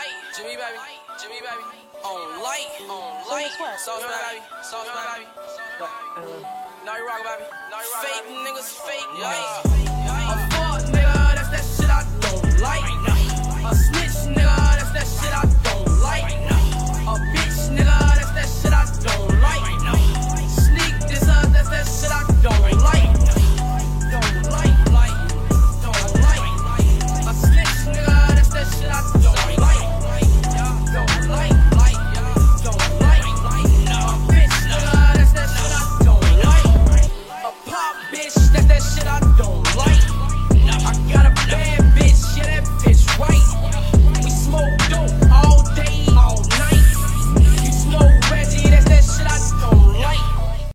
light, Jimmy baby, Jimmy baby. On light, on light. Sauce baby, sauce baby. Now you rock baby. Fake niggas, fake light. that shit I don't